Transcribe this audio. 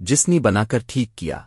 جس نے بنا کر ٹھیک کیا۔